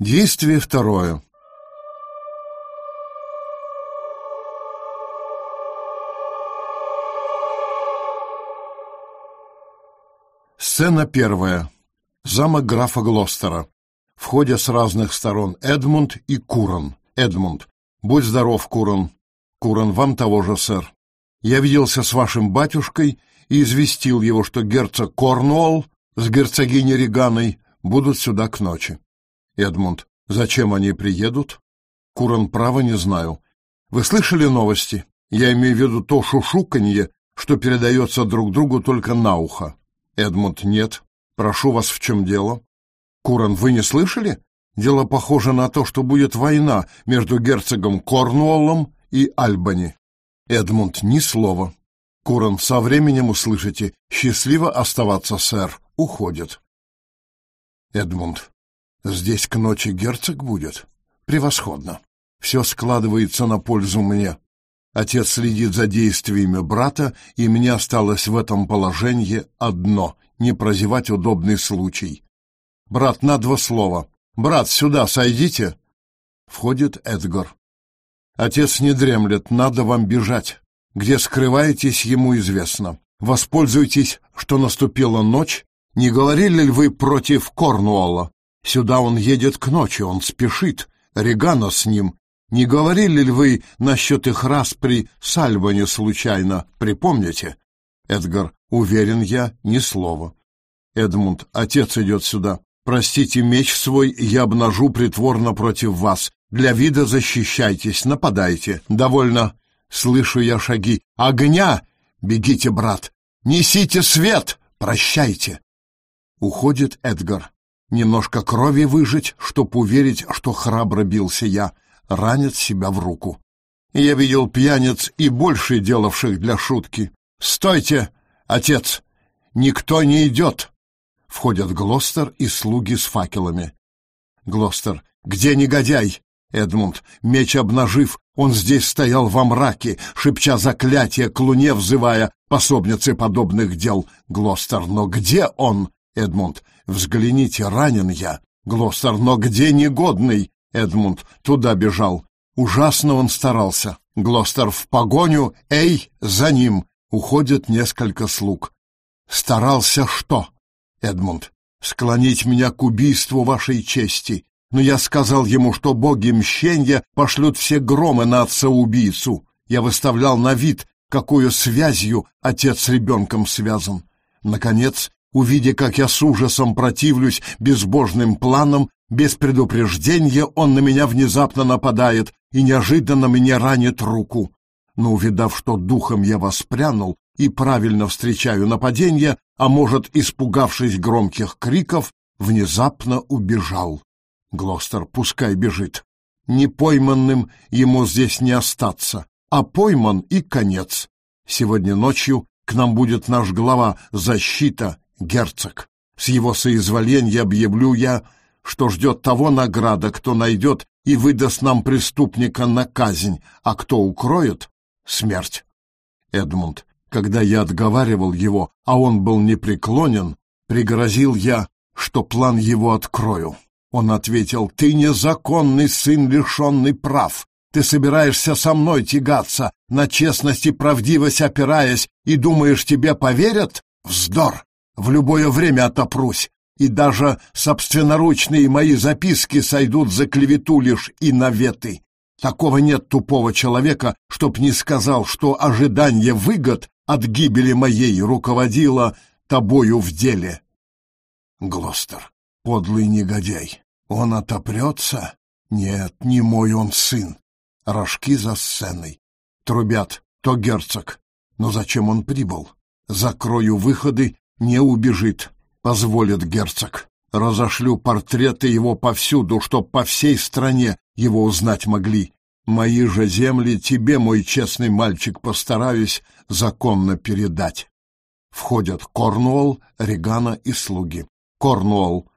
Действие второе. Сцена первая. Замок графа Глостера. Входят с разных сторон Эдмунд и Курон. Эдмунд. Будь здоров, Курон. Курон, вам того же, сэр. Я виделся с вашим батюшкой и известил его, что герцог Корнуолл с герцогиней Реганой будут сюда к ночи. Эдмунд. Зачем они приедут? Курон, право не знаю. Вы слышали новости? Я имею в виду то шушуканье, что передается друг другу только на ухо. Эдмунд, нет. Прошу вас, в чем дело? Куран, вы не слышали? Дело похоже на то, что будет война между герцогом Корнуоллом и Альбани. Эдмунд, ни слова. Куран, со временем услышите. Счастливо оставаться, сэр. Уходит. Эдмунд, здесь к ночи герцог будет? Превосходно. Все складывается на пользу мне. Отец следит за действиями брата, и мне осталось в этом положении одно — не прозевать удобный случай. «Брат, на два слова. Брат, сюда сойдите!» Входит Эдгар. «Отец не дремлет, надо вам бежать. Где скрываетесь, ему известно. Воспользуйтесь, что наступила ночь. Не говорили ли вы против Корнуолла? Сюда он едет к ночи, он спешит. Регана с ним. Не говорили ли вы насчет их распри с Альбани случайно, припомните? Эдгар, уверен я, ни слова. Эдмунд, отец идет сюда. Простите, меч свой я обнажу притворно против вас. Для вида защищайтесь, нападайте. Довольно. Слышу я шаги. Огня! Бегите, брат. Несите свет! Прощайте. Уходит Эдгар. Немножко крови выжить, чтоб уверить, что храбро бился я ранит себя в руку. Я видел пьяниц и больше делавших для шутки. «Стойте, отец! Никто не идет!» Входят Глостер и слуги с факелами. Глостер. «Где негодяй?» Эдмунд, меч обнажив, он здесь стоял во мраке, шепча заклятие, к луне взывая, пособницы подобных дел. Глостер, но где он? Эдмунд, взгляните, ранен я. Глостер, но где негодный? Эдмунд туда бежал. Ужасно он старался. Глостер в погоню, эй, за ним. Уходит несколько слуг. Старался что? Эдмунд. Склонить меня к убийству вашей чести. Но я сказал ему, что боги мщенья пошлют все громы на отца-убийцу. Я выставлял на вид, какую связью отец с ребенком связан. Наконец, увидя, как я с ужасом противлюсь безбожным планам, без предупреждения он на меня внезапно нападает и неожиданно мне ранит руку. Но, увидав, что духом я воспрянул и правильно встречаю нападение, а может, испугавшись громких криков, внезапно убежал. Глостер пускай бежит. Непойманным ему здесь не остаться, а пойман и конец. Сегодня ночью к нам будет наш глава защита, герцог. С его соизволения объявлю я что ждет того награда, кто найдет и выдаст нам преступника на казнь, а кто укроет — смерть. Эдмунд, когда я отговаривал его, а он был непреклонен, пригрозил я, что план его открою. Он ответил, «Ты незаконный сын, лишенный прав. Ты собираешься со мной тягаться, на честность и правдивость опираясь, и думаешь, тебе поверят? Вздор! В любое время отопрусь и даже собственноручные мои записки сойдут за клевету лишь и наветы. Такого нет тупого человека, чтоб не сказал, что ожидание выгод от гибели моей руководило тобою в деле. Глостер, подлый негодяй, он отопрется? Нет, не мой он сын. Рожки за сценой. Трубят, то герцог. Но зачем он прибыл? Закрою выходы, не убежит позволит герцог. Разошлю портреты его повсюду, чтоб по всей стране его узнать могли. Мои же земли тебе, мой честный мальчик, постараюсь законно передать. Входят Корнуолл, Регана и слуги. Корнуолл.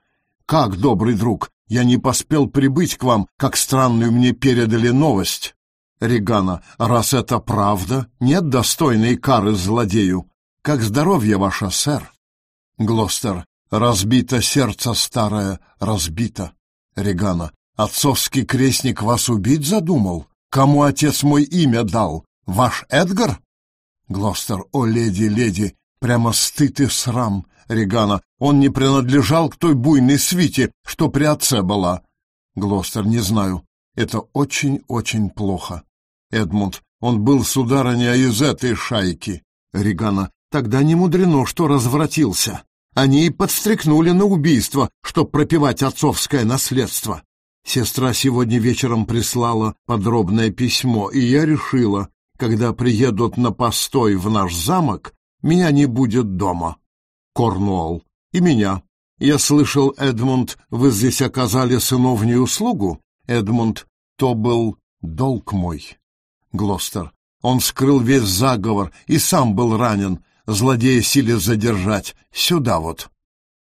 Как, добрый друг, я не поспел прибыть к вам, как странную мне передали новость. Регана. Раз это правда, нет достойной кары злодею. Как здоровье ваше, сэр? Глостер. Разбито сердце старое, разбито. Регана. Отцовский крестник вас убить задумал? Кому отец мой имя дал? Ваш Эдгар? Глостер. О, леди, леди, прямо стыд и срам. Регана. Он не принадлежал к той буйной свите, что при отце была. Глостер. Не знаю. Это очень-очень плохо. Эдмунд. Он был, сударыня, из этой шайки. Регана. Тогда не мудрено, что развратился. Они и подстрекнули на убийство, чтоб пропивать отцовское наследство. Сестра сегодня вечером прислала подробное письмо, и я решила, когда приедут на постой в наш замок, меня не будет дома. Корнуолл. И меня. Я слышал, Эдмунд, вы здесь оказали сыновнюю услугу? Эдмунд, то был долг мой. Глостер. Он скрыл весь заговор и сам был ранен. Злодея силе задержать. Сюда вот.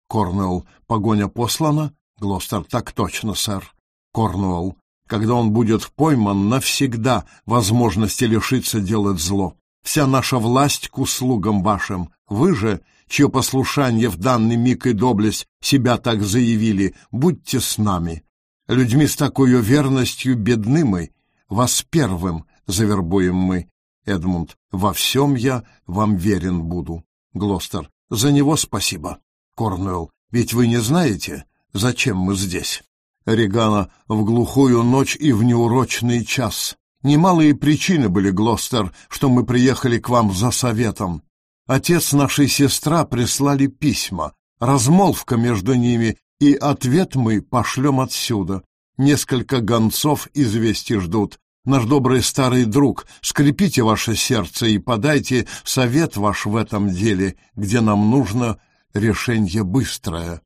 Корнуэлл. Погоня послана? Глостер. Так точно, сэр. Корнуолл, когда он будет пойман навсегда возможности лишиться делать зло. Вся наша власть к услугам вашим. Вы же, чье послушание в данный миг и доблесть себя так заявили, будьте с нами. Людьми с такой верностью бедны мы, вас первым завербуем мы. Эдмунд, во всем я вам верен буду. Глостер, за него спасибо. Корнуэлл, ведь вы не знаете, зачем мы здесь? Регана в глухую ночь и в неурочный час. Немалые причины были, Глостер, что мы приехали к вам за советом. Отец нашей сестра прислали письма, размолвка между ними, и ответ мы пошлем отсюда. Несколько гонцов извести ждут. Наш добрый старый друг, скрепите ваше сердце и подайте совет ваш в этом деле, где нам нужно решение быстрое.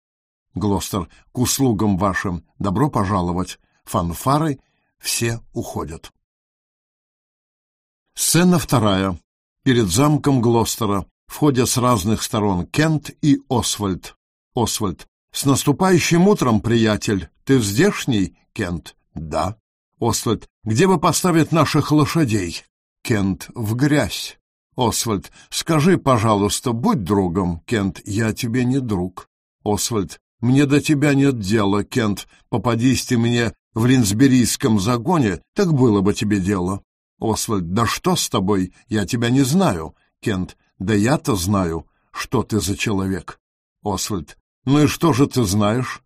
Глостер, к услугам вашим добро пожаловать. Фанфары все уходят. Сцена вторая. Перед замком Глостера входят с разных сторон Кент и Освальд. Освальд. С наступающим утром, приятель. Ты здешний, Кент? Да. Освальд. Где бы поставить наших лошадей? Кент. В грязь. Освальд. Скажи, пожалуйста, будь другом. Кент. Я тебе не друг. Освальд. Мне до тебя нет дела, Кент. Попадись ты мне в линсберийском загоне, так было бы тебе дело. Освальд, да что с тобой? Я тебя не знаю. Кент, да я-то знаю, что ты за человек. Освальд, ну и что же ты знаешь?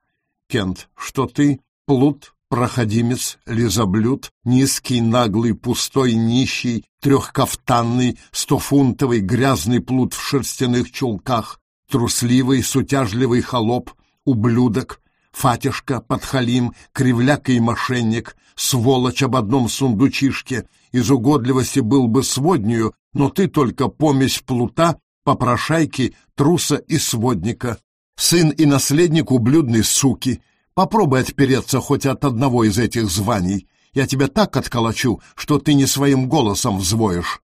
Кент, что ты плут, проходимец, лизоблюд, низкий, наглый, пустой, нищий, трехкафтанный, стофунтовый, грязный плут в шерстяных чулках, трусливый, сутяжливый холоп, ублюдок, фатишка, подхалим, кривляка и мошенник, сволочь об одном сундучишке, из угодливости был бы своднюю, но ты только помесь плута, попрошайки, труса и сводника. Сын и наследник ублюдной суки. Попробуй отпереться хоть от одного из этих званий. Я тебя так отколочу, что ты не своим голосом взвоишь.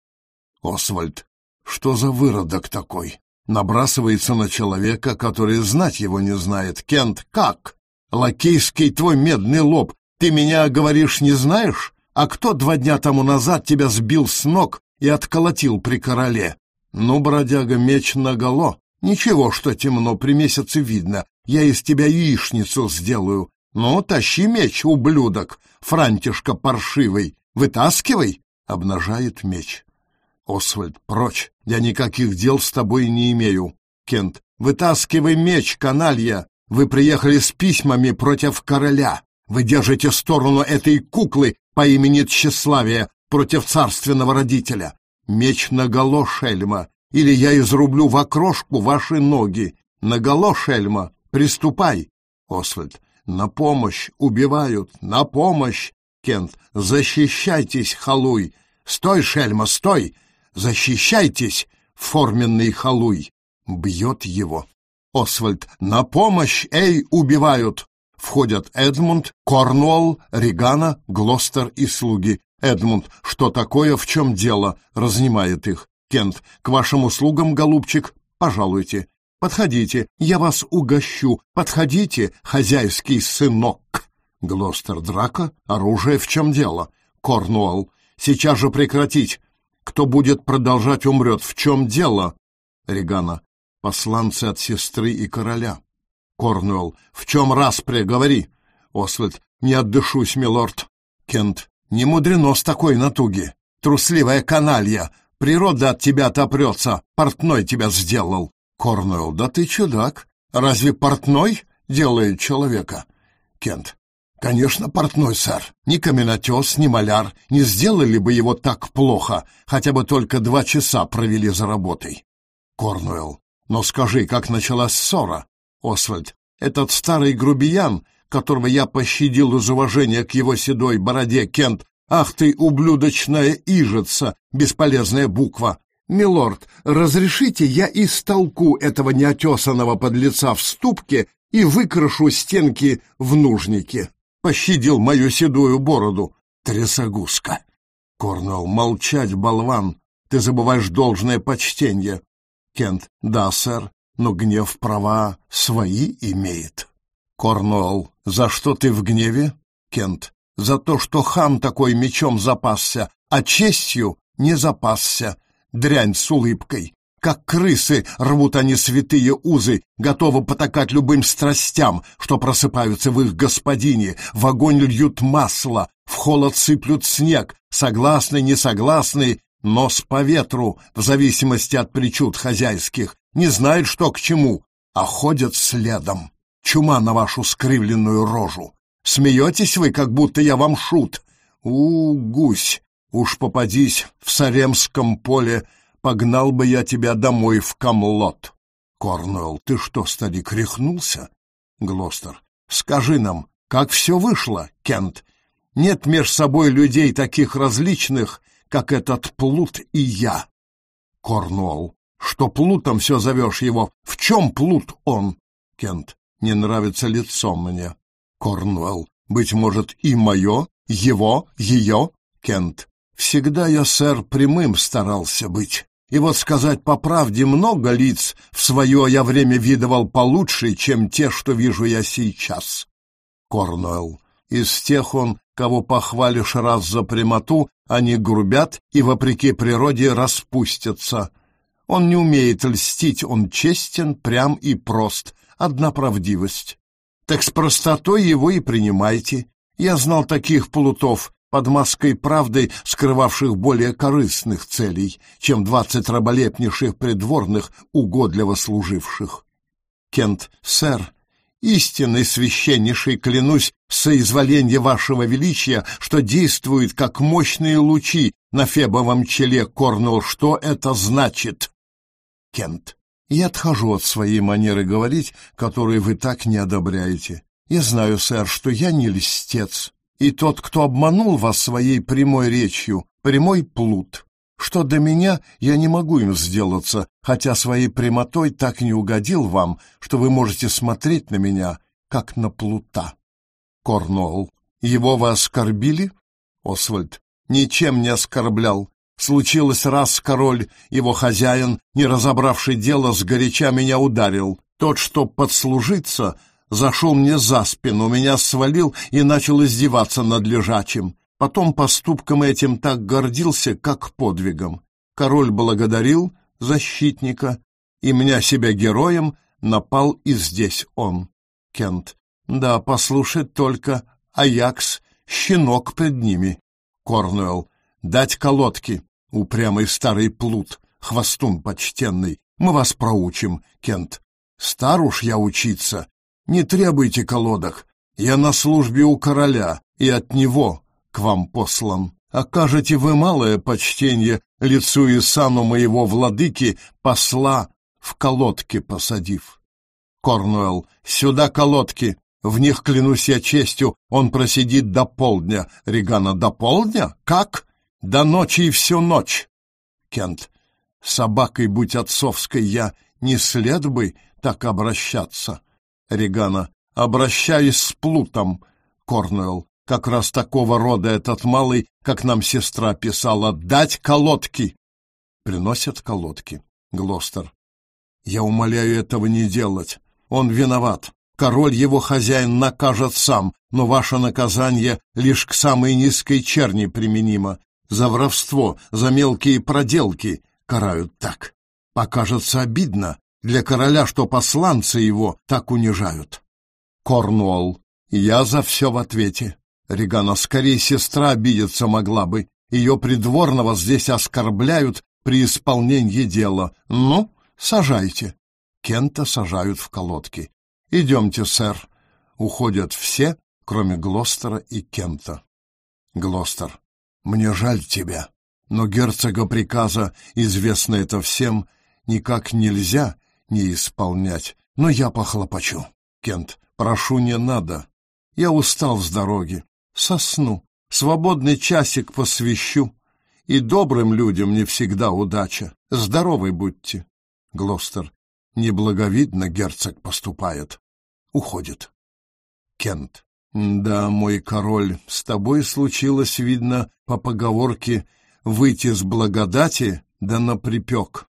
Освальд, что за выродок такой? Набрасывается на человека, который знать его не знает. Кент, как? Лакейский твой медный лоб. Ты меня, говоришь, не знаешь? А кто два дня тому назад тебя сбил с ног и отколотил при короле? Ну, бродяга, меч наголо. Ничего, что темно, при месяце видно. Я из тебя яичницу сделаю. Ну, тащи меч, ублюдок, франтишка паршивый. Вытаскивай. Обнажает меч. Освальд, прочь! Я никаких дел с тобой не имею. Кент, вытаскивай меч, каналья! Вы приехали с письмами против короля. Вы держите сторону этой куклы по имени Тщеславия против царственного родителя. Меч наголо, шельма, или я изрублю в окрошку ваши ноги. Наголо, шельма, приступай. Освальд, на помощь, убивают, на помощь. Кент, защищайтесь, халуй. Стой, шельма, стой! Защищайтесь, форменный халуй! Бьет его. Освальд, на помощь, эй, убивают! Входят Эдмунд, Корнуолл, Регана, Глостер и слуги. Эдмунд, что такое, в чем дело? Разнимает их. Кент, к вашим услугам, голубчик, пожалуйте. Подходите, я вас угощу. Подходите, хозяйский сынок. Глостер, драка, оружие, в чем дело? Корнуолл, сейчас же прекратить. Кто будет продолжать, умрет. В чем дело? Регана. Посланцы от сестры и короля. Корнуэлл. В чем распря? Говори. Освальд. Не отдышусь, милорд. Кент. Не мудрено с такой натуги. Трусливая каналья. Природа от тебя отопрется. Портной тебя сделал. Корнуэлл. Да ты чудак. Разве портной делает человека? Кент. Конечно, портной, сэр. Ни каменотес, ни маляр не сделали бы его так плохо, хотя бы только два часа провели за работой. Корнуэлл. Но скажи, как началась ссора? Освальд. Этот старый грубиян, которого я пощадил из уважения к его седой бороде, Кент. Ах ты, ублюдочная ижица, бесполезная буква. Милорд, разрешите я истолку этого неотесанного подлеца в ступке и выкрашу стенки в нужнике. Пощадил мою седую бороду. Трясогузка. Корнелл, молчать, болван. Ты забываешь должное почтение. Кент, да, сэр, но гнев права свои имеет. Корнуолл, за что ты в гневе? Кент, за то, что хам такой мечом запасся, а честью не запасся. Дрянь с улыбкой. Как крысы рвут они святые узы, готовы потакать любым страстям, что просыпаются в их господине, в огонь льют масло, в холод сыплют снег, согласный, несогласный, нос по ветру, в зависимости от причуд хозяйских, не знают, что к чему, а ходят следом. Чума на вашу скривленную рожу. Смеетесь вы, как будто я вам шут. У, гусь, уж попадись в Саремском поле, погнал бы я тебя домой в Камлот. Корнуэлл, ты что, старик, рехнулся? Глостер, скажи нам, как все вышло, Кент? Нет меж собой людей таких различных, как этот Плут и я. Корнуолл, что Плутом все зовешь его? В чем Плут он? Кент, не нравится лицо мне. Корнуэлл, быть может, и мое, его, ее, Кент. Всегда я, сэр, прямым старался быть. И вот сказать по правде, много лиц в свое я время видывал получше, чем те, что вижу я сейчас. Корнуэлл, из тех он, кого похвалишь раз за прямоту, они грубят и, вопреки природе, распустятся. Он не умеет льстить, он честен, прям и прост, одна правдивость. Так с простотой его и принимайте. Я знал таких плутов, под маской правды, скрывавших более корыстных целей, чем двадцать раболепнейших придворных, угодливо служивших. Кент, сэр, истинный священнейший, клянусь, соизволенье вашего величия, что действует как мощные лучи на фебовом челе Корнелл, что это значит? Кент. Я отхожу от своей манеры говорить, которую вы так не одобряете. Я знаю, сэр, что я не льстец, и тот, кто обманул вас своей прямой речью, прямой плут. Что до меня, я не могу им сделаться, хотя своей прямотой так не угодил вам, что вы можете смотреть на меня, как на плута. Корнуолл, его вы оскорбили? Освальд, ничем не оскорблял. Случилось раз король, его хозяин, не разобравший дело, сгоряча меня ударил. Тот, что подслужиться, зашел мне за спину, меня свалил и начал издеваться над лежачим. Потом поступком этим так гордился, как подвигом. Король благодарил защитника, и меня себя героем напал и здесь он. Кент. Да, послушать только Аякс, щенок пред ними. Корнуэлл. Дать колодки. Упрямый старый плут, хвостун почтенный, мы вас проучим, Кент. Стар уж я учиться. Не требуйте колодок. Я на службе у короля, и от него к вам послан. Окажете вы малое почтение лицу и сану моего владыки, посла, в колодке посадив. Корнуэлл, сюда колодки. В них, клянусь я честью, он просидит до полдня. Регана, до полдня? Как? До ночи и всю ночь. Кент. Собакой, будь отцовской, я не след бы так обращаться. Регана. Обращаюсь с Плутом. Корнуэлл. Как раз такого рода этот малый, как нам сестра писала, дать колодки. Приносят колодки. Глостер. Я умоляю этого не делать. Он виноват. Король его хозяин накажет сам, но ваше наказание лишь к самой низкой черни применимо. За воровство, за мелкие проделки карают так. Покажется обидно для короля, что посланцы его так унижают. Корнуолл, Я за все в ответе. Регана, скорее сестра обидеться могла бы. Ее придворного здесь оскорбляют при исполнении дела. Ну, сажайте. Кента сажают в колодки. Идемте, сэр. Уходят все, кроме Глостера и Кента. Глостер. Мне жаль тебя, но герцога приказа, известно это всем, никак нельзя не исполнять, но я похлопочу. Кент. Прошу, не надо. Я устал с дороги. Сосну. Свободный часик посвящу. И добрым людям не всегда удача. Здоровы будьте. Глостер. Неблаговидно герцог поступает. Уходит. Кент. Да, мой король, с тобой случилось, видно, по поговорке «выйти с благодати, да на припек».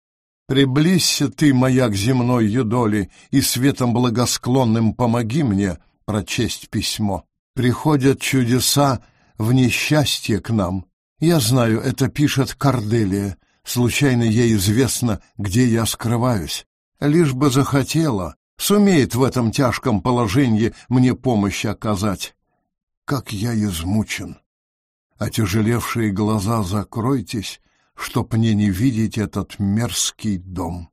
Приблизься ты, моя к земной юдоли, и светом благосклонным помоги мне прочесть письмо. Приходят чудеса в несчастье к нам. Я знаю, это пишет Корделия. Случайно ей известно, где я скрываюсь. Лишь бы захотела, сумеет в этом тяжком положении мне помощь оказать. Как я измучен! Отяжелевшие глаза закройтесь, чтоб мне не видеть этот мерзкий дом.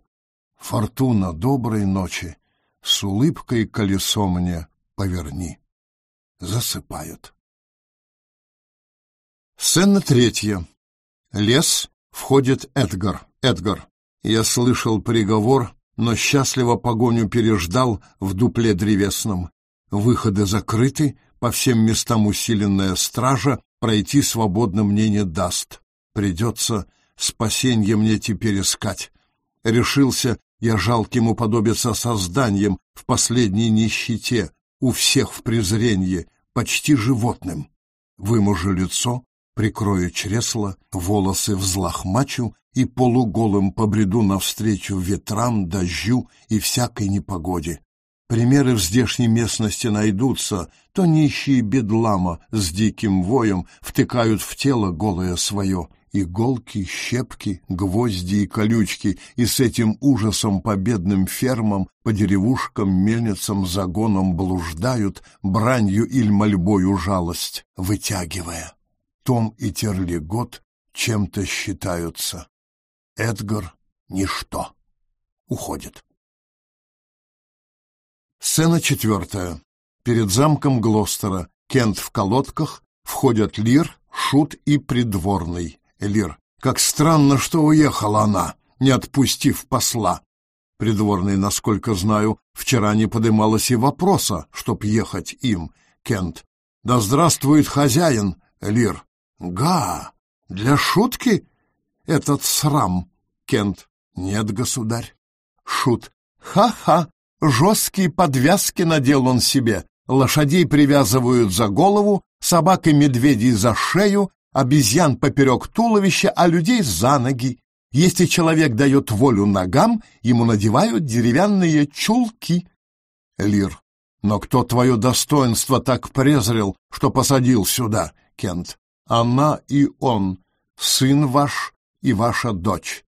Фортуна доброй ночи, с улыбкой колесо мне поверни. Засыпают. Сцена третья. Лес. Входит Эдгар. Эдгар. Я слышал приговор, но счастливо погоню переждал в дупле древесном. Выходы закрыты, по всем местам усиленная стража, пройти свободно мне не даст. Придется спасенье мне теперь искать. Решился я жалким уподобиться созданием в последней нищете, у всех в презренье, почти животным. Вымужу лицо, прикрою чресло, волосы взлохмачу и полуголым побреду навстречу ветрам, дождю и всякой непогоде. Примеры в здешней местности найдутся, то нищие бедлама с диким воем втыкают в тело голое свое — иголки, щепки, гвозди и колючки, и с этим ужасом по бедным фермам, по деревушкам, мельницам, загонам блуждают, бранью или мольбою жалость вытягивая. Том и Терлигот чем-то считаются. Эдгар — ничто. Уходит. Сцена четвертая. Перед замком Глостера Кент в колодках, входят Лир, Шут и Придворный. Элир. Как странно, что уехала она, не отпустив посла. Придворный, насколько знаю, вчера не подымалось и вопроса, чтоб ехать им. Кент. Да здравствует хозяин, Элир. Га, для шутки этот срам. Кент. Нет, государь. Шут. Ха-ха, жесткие подвязки надел он себе. Лошадей привязывают за голову, собак и медведей за шею, обезьян поперек туловища, а людей за ноги. Если человек дает волю ногам, ему надевают деревянные чулки. Лир. Но кто твое достоинство так презрел, что посадил сюда, Кент? Она и он, сын ваш и ваша дочь.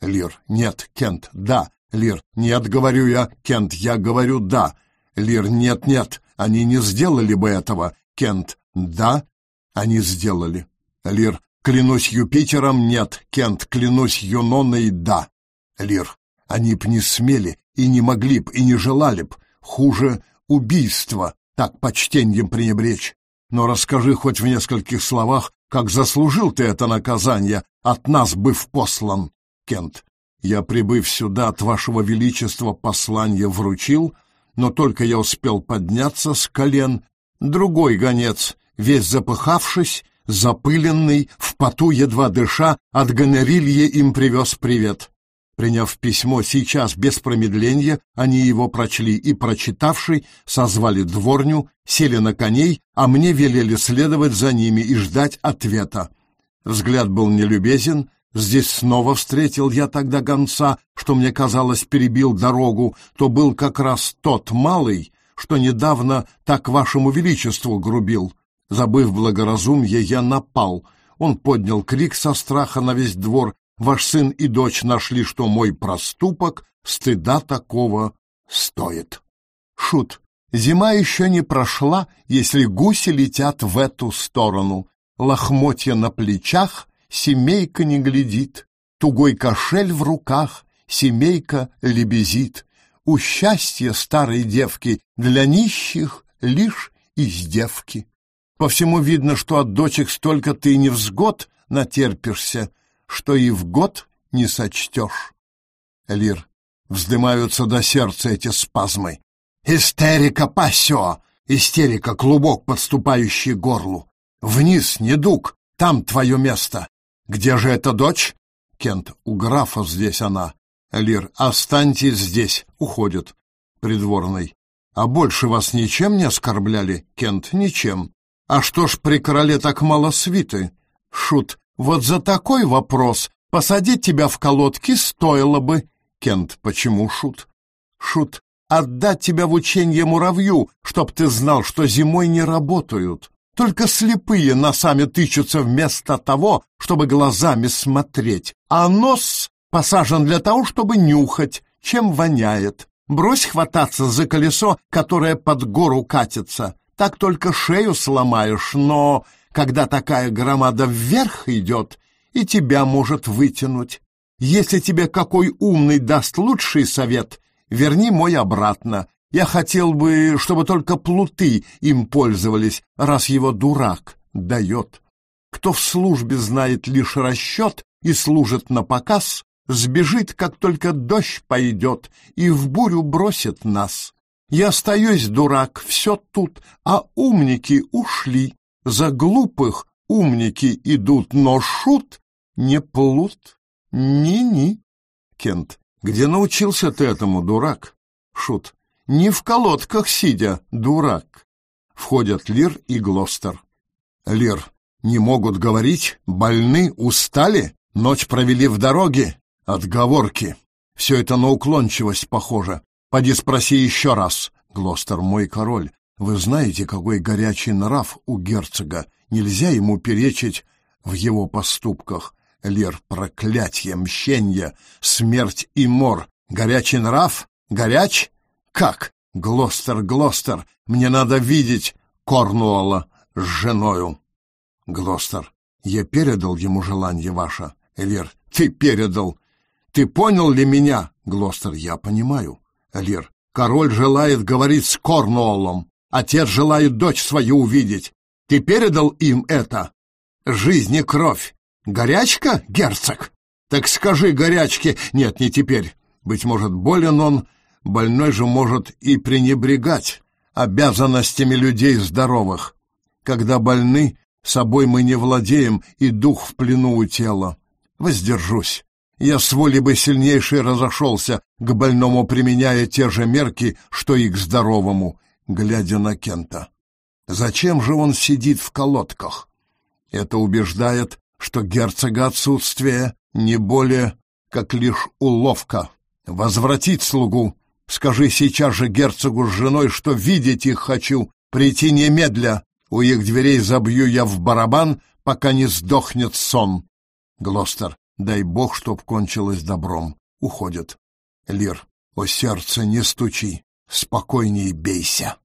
Лир. Нет, Кент, да. Лир. Нет, говорю я, Кент, я говорю да. Лир. Нет, нет, они не сделали бы этого. Кент. Да, они сделали. Лир, клянусь Юпитером, нет. Кент, клянусь Юноной, да. Лир, они б не смели и не могли б и не желали б. Хуже убийства, так почтеньем пренебречь. Но расскажи хоть в нескольких словах, как заслужил ты это наказание, от нас быв послан. Кент, я, прибыв сюда, от вашего величества послание вручил, но только я успел подняться с колен, другой гонец, весь запыхавшись, запыленный, в поту едва дыша, от гонорилья им привез привет. Приняв письмо сейчас без промедления, они его прочли и, прочитавший, созвали дворню, сели на коней, а мне велели следовать за ними и ждать ответа. Взгляд был нелюбезен, здесь снова встретил я тогда гонца, что мне казалось перебил дорогу, то был как раз тот малый, что недавно так вашему величеству грубил. Забыв благоразумие, я напал. Он поднял крик со страха на весь двор. Ваш сын и дочь нашли, что мой проступок стыда такого стоит. Шут, Зима еще не прошла, если гуси летят в эту сторону. Лохмотья на плечах, семейка не глядит. Тугой кошель в руках, семейка лебезит. У счастья старой девки для нищих лишь издевки. По всему видно, что от дочек столько ты невзгод натерпишься, что и в год не сочтешь. Лир, вздымаются до сердца эти спазмы. Истерика пасё! Истерика — клубок, подступающий к горлу. Вниз, недуг, там твое место. Где же эта дочь? Кент, у графа здесь она. Лир, останьтесь здесь, уходит. Придворный. А больше вас ничем не оскорбляли? Кент, ничем. А что ж при короле так мало свиты? Шут, вот за такой вопрос посадить тебя в колодки стоило бы. Кент, почему шут? Шут, отдать тебя в ученье муравью, чтоб ты знал, что зимой не работают. Только слепые носами тычутся вместо того, чтобы глазами смотреть, а нос посажен для того, чтобы нюхать, чем воняет. Брось хвататься за колесо, которое под гору катится. Так только шею сломаешь, но когда такая громада вверх идет, и тебя может вытянуть. Если тебе какой умный даст лучший совет, верни мой обратно. Я хотел бы, чтобы только плуты им пользовались, раз его дурак дает. Кто в службе знает лишь расчет и служит на показ, сбежит, как только дождь пойдет, и в бурю бросит нас. Я остаюсь, дурак, все тут, а умники ушли. За глупых умники идут, но шут не плут. Ни-ни. Кент, где научился ты этому, дурак? Шут, не в колодках сидя, дурак. Входят Лир и Глостер. Лир, не могут говорить, больны, устали, ночь провели в дороге, Отговорки. Все это на уклончивость похоже. Поди спроси еще раз. Глостер, мой король, вы знаете, какой горячий нрав у герцога. Нельзя ему перечить в его поступках. Лир, проклятье, мщенье, смерть и мор. Горячий нрав? Горяч? Как? Глостер, Глостер, мне надо видеть Корнуола с женою. Глостер, я передал ему желание ваше. Лир, ты передал. Ты понял ли меня? Глостер, я понимаю. Лир, король желает говорить с Корнуоллом. Отец желает дочь свою увидеть. Ты передал им это? Жизнь и кровь. Горячка, герцог? Так скажи горячке. Нет, не теперь. Быть может, болен он, больной же может и пренебрегать обязанностями людей здоровых. Когда больны, собой мы не владеем, и дух в плену у тела. Воздержусь я с воли бы сильнейший разошелся, к больному применяя те же мерки, что и к здоровому, глядя на Кента. Зачем же он сидит в колодках? Это убеждает, что герцога отсутствие не более, как лишь уловка. Возвратить слугу. Скажи сейчас же герцогу с женой, что видеть их хочу. Прийти немедля. У их дверей забью я в барабан, пока не сдохнет сон. Глостер. Дай бог, чтоб кончилось добром. Уходят. Лир, о сердце, не стучи. Спокойней бейся.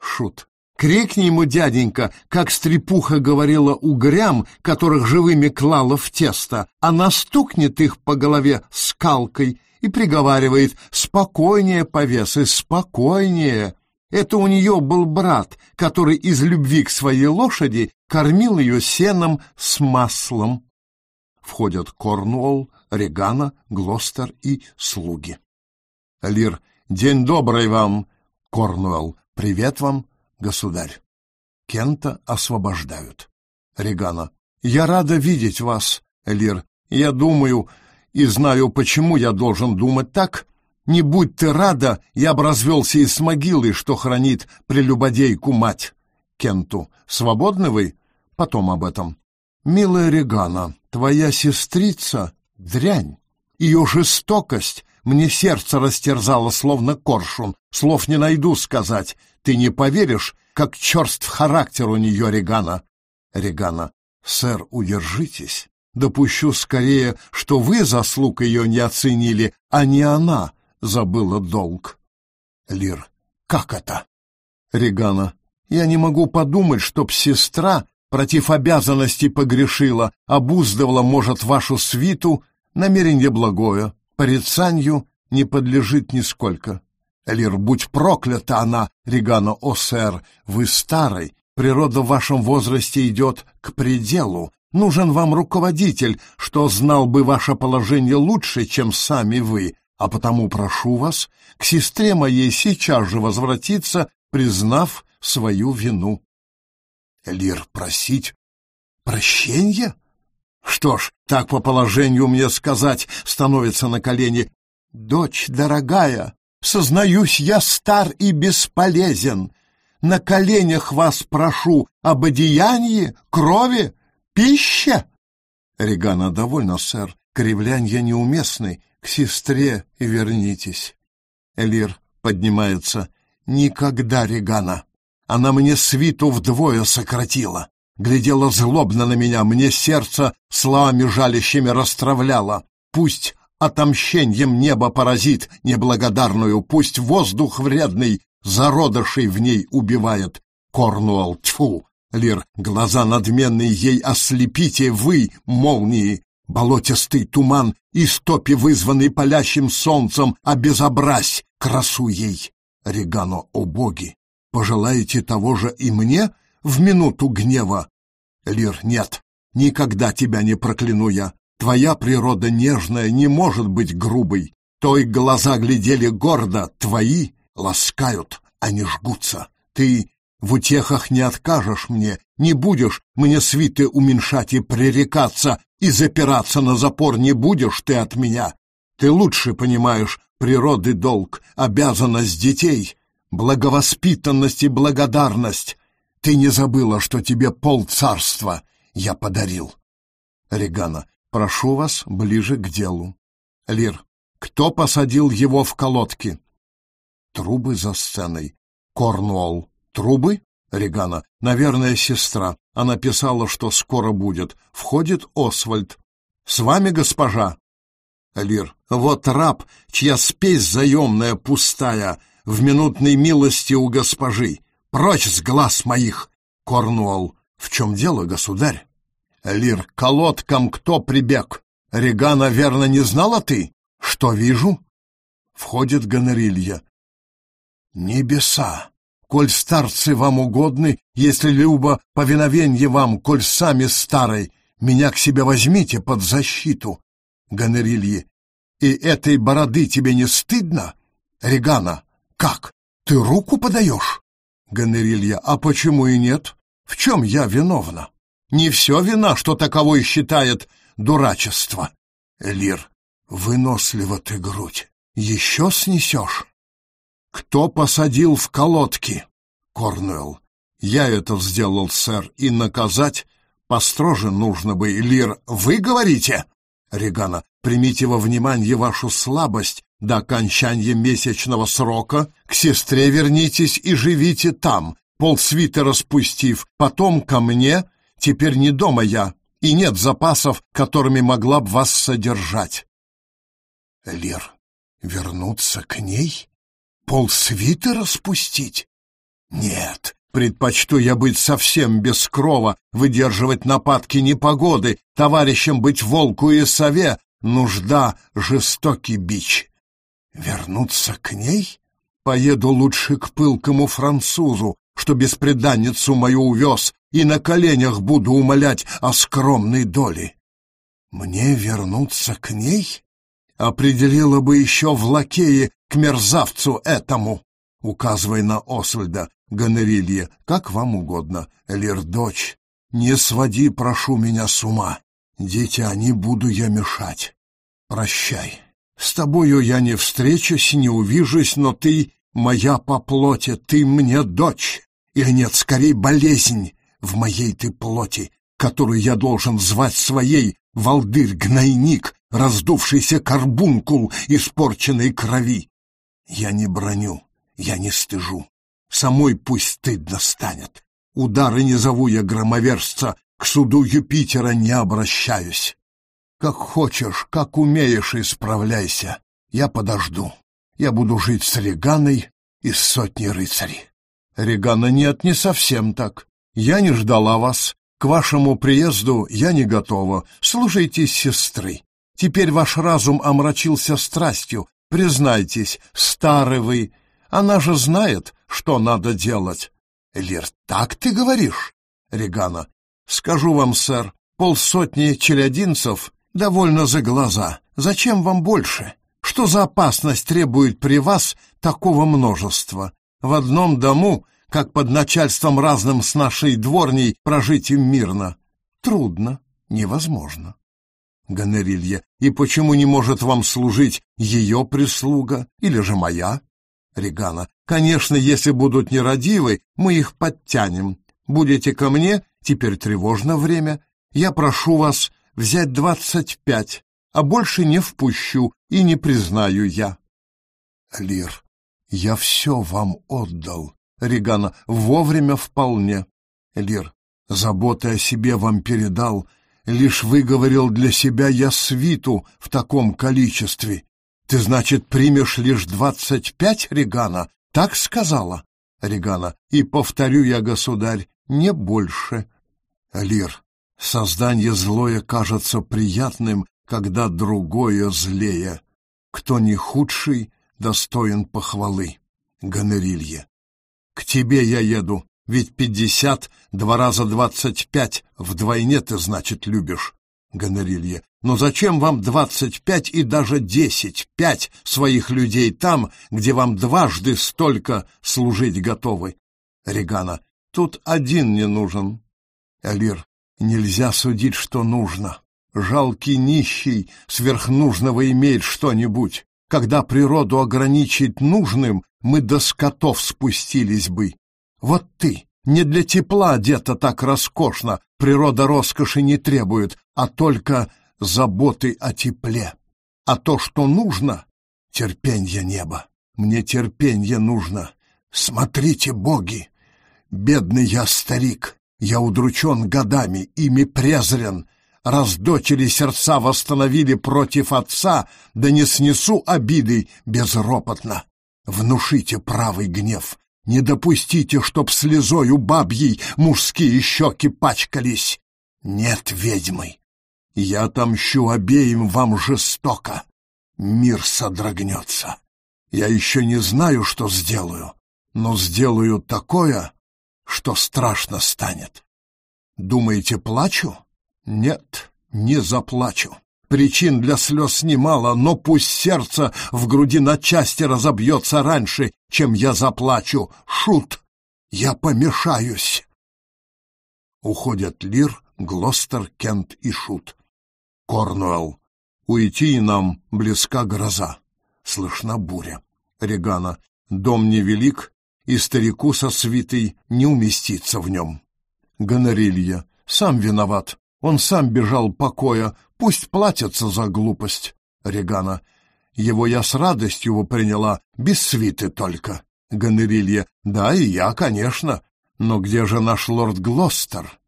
Шут. Крикни ему, дяденька, как стрепуха говорила угрям, которых живыми клала в тесто. Она стукнет их по голове скалкой и приговаривает «Спокойнее, повесы, спокойнее». Это у нее был брат, который из любви к своей лошади кормил ее сеном с маслом входят Корнуолл, Регана, Глостер и слуги. Лир, день добрый вам, Корнуэлл, привет вам, государь. Кента освобождают. Регана, я рада видеть вас, Лир. Я думаю и знаю, почему я должен думать так. Не будь ты рада, я бы развелся из могилы, что хранит прелюбодейку мать. Кенту, свободны вы? Потом об этом. Милая Регана, Твоя сестрица — дрянь. Ее жестокость мне сердце растерзало, словно коршун. Слов не найду сказать. Ты не поверишь, как черств характер у нее, Регана. Регана, сэр, удержитесь. Допущу скорее, что вы заслуг ее не оценили, а не она забыла долг. Лир, как это? Регана. Я не могу подумать, чтоб сестра против обязанностей погрешила, обуздывала, может, вашу свиту, намерение благое, порицанию не подлежит нисколько. Элир, будь проклята она, Регана, о, сэр, вы старый, природа в вашем возрасте идет к пределу, нужен вам руководитель, что знал бы ваше положение лучше, чем сами вы, а потому прошу вас к сестре моей сейчас же возвратиться, признав свою вину. Элир, просить прощения? Что ж, так по положению мне сказать, становится на колени. Дочь дорогая, сознаюсь, я стар и бесполезен. На коленях вас прошу об одеянии, крови, пище. Регана довольна, сэр, кривлянья неуместны, к сестре вернитесь. Элир поднимается. Никогда, Регана. Она мне свиту вдвое сократила. Глядела злобно на меня, мне сердце словами жалящими расстравляло. Пусть отомщением небо поразит неблагодарную, пусть воздух вредный зародышей в ней убивает. Корнуолл, тьфу! Лир, глаза надменные ей ослепите вы, молнии! Болотистый туман, истопи, вызванный палящим солнцем, обезобразь красу ей! Регано, о боги! Пожелаете того же и мне в минуту гнева? Лир, нет, никогда тебя не прокляну я. Твоя природа нежная не может быть грубой. Той глаза глядели гордо, твои ласкают, а не жгутся. Ты в утехах не откажешь мне, не будешь мне свиты уменьшать и пререкаться, и запираться на запор не будешь ты от меня. Ты лучше понимаешь природы долг, обязанность детей, благовоспитанность и благодарность. Ты не забыла, что тебе пол царства я подарил. Регана, прошу вас ближе к делу. Лир, кто посадил его в колодки? Трубы за сценой. Корнуолл. Трубы? Регана. Наверное, сестра. Она писала, что скоро будет. Входит Освальд. С вами, госпожа. Лир. Вот раб, чья спесь заемная пустая, в минутной милости у госпожи. Прочь с глаз моих! Корнуолл. В чем дело, государь? Лир. Колодкам кто прибег? Регана, верно, не знала ты? Что вижу? Входит Гонорилья. Небеса! Коль старцы вам угодны, если любо повиновенье вам, коль сами старой, меня к себе возьмите под защиту. Гонорилье. И этой бороды тебе не стыдно? Регана. Как? Ты руку подаешь? Гонорилья. А почему и нет? В чем я виновна? Не все вина, что таковой считает дурачество. Элир. Вынослива ты грудь. Еще снесешь? Кто посадил в колодки? Корнуэлл. Я это сделал, сэр, и наказать построже нужно бы. Лир, вы говорите? Регана. Примите во внимание вашу слабость до окончания месячного срока к сестре вернитесь и живите там, полсвита распустив, потом ко мне, теперь не дома я, и нет запасов, которыми могла б вас содержать. Лир, вернуться к ней? Полсвита распустить? Нет, предпочту я быть совсем без крова, выдерживать нападки непогоды, товарищем быть волку и сове, нужда — жестокий бич. Вернуться к ней? Поеду лучше к пылкому французу, что беспреданницу мою увез, и на коленях буду умолять о скромной доле. Мне вернуться к ней? Определила бы еще в лакее к мерзавцу этому, указывая на Освальда, Гонорилье, как вам угодно, Элир, дочь, не своди, прошу меня с ума. Дитя, не буду я мешать. Прощай. С тобою я не встречусь, не увижусь, но ты моя по плоти, ты мне дочь. Или нет, скорее болезнь в моей ты плоти, которую я должен звать своей, волдырь-гнойник, раздувшийся карбункул испорченной крови. Я не броню, я не стыжу. Самой пусть стыдно станет. Удары не зову я громоверца, к суду Юпитера не обращаюсь. Как хочешь, как умеешь, исправляйся. Я подожду. Я буду жить с Реганой и с сотней рыцарей. Регана, нет, не совсем так. Я не ждала вас. К вашему приезду я не готова. Слушайтесь сестры. Теперь ваш разум омрачился страстью. Признайтесь, старый вы. Она же знает, что надо делать. Лир, так ты говоришь? Регана, скажу вам, сэр, полсотни челядинцев довольно за глаза. Зачем вам больше? Что за опасность требует при вас такого множества? В одном дому, как под начальством разным с нашей дворней, прожить им мирно? Трудно, невозможно. Гонорилья, и почему не может вам служить ее прислуга или же моя? Регана, конечно, если будут нерадивы, мы их подтянем. Будете ко мне, теперь тревожно время, я прошу вас взять двадцать пять, а больше не впущу и не признаю я. Лир, я все вам отдал. Регана, вовремя вполне. Лир, заботы о себе вам передал, лишь выговорил для себя я свиту в таком количестве. Ты, значит, примешь лишь двадцать пять, Регана? Так сказала? Регана, и повторю я, государь, не больше. Лир, создание злое кажется приятным, когда другое злее. Кто не худший, достоин похвалы. Гонорилье. К тебе я еду, ведь пятьдесят, два раза двадцать пять, вдвойне ты, значит, любишь. Гонорилье. Но зачем вам двадцать пять и даже десять, пять своих людей там, где вам дважды столько служить готовы? Регана. Тут один не нужен. Элир. Нельзя судить, что нужно. Жалкий нищий сверхнужного имеет что-нибудь. Когда природу ограничить нужным, мы до скотов спустились бы. Вот ты, не для тепла одета так роскошно, природа роскоши не требует, а только заботы о тепле. А то, что нужно, терпенье неба. Мне терпенье нужно. Смотрите, боги! Бедный я старик, я удручен годами, ими презрен, раз дочери сердца восстановили против отца, да не снесу обиды безропотно. Внушите правый гнев, не допустите, чтоб слезою бабьей мужские щеки пачкались. Нет ведьмы, я отомщу обеим вам жестоко. Мир содрогнется. Я еще не знаю, что сделаю, но сделаю такое, что страшно станет. Думаете, плачу? Нет, не заплачу. Причин для слез немало, но пусть сердце в груди на части разобьется раньше, чем я заплачу. Шут, я помешаюсь. Уходят Лир, Глостер, Кент и Шут. Корнуэлл. Уйти нам близка гроза. Слышна буря. Регана. Дом невелик, и старику со свитой не уместиться в нем. Гонорилья. Сам виноват. Он сам бежал покоя, пусть платятся за глупость. Регана. Его я с радостью приняла, без свиты только. Гонорилья. Да, и я, конечно. Но где же наш лорд Глостер?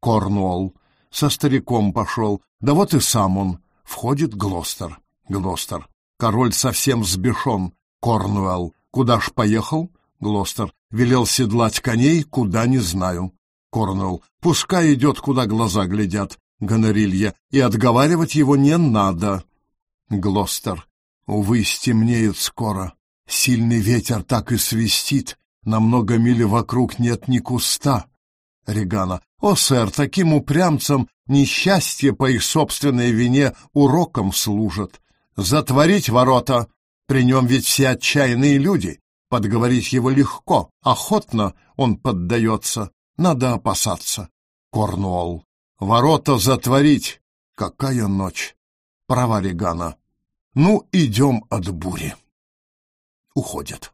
Корнуолл. Со стариком пошел. Да вот и сам он. Входит Глостер. Глостер. Король совсем взбешен. Корнуэлл. Куда ж поехал? Глостер. Велел седлать коней, куда не знаю. Корнуэлл. Пускай идет, куда глаза глядят. Гонорилья. И отговаривать его не надо. Глостер. Увы, стемнеет скоро. Сильный ветер так и свистит. На много миль вокруг нет ни куста. Регана. О, сэр, таким упрямцам несчастье по их собственной вине уроком служит. Затворить ворота. При нем ведь все отчаянные люди. Подговорить его легко, охотно он поддается. Надо опасаться. Корнуолл. Ворота затворить. Какая ночь. Права Регана. Ну, идем от бури. Уходят.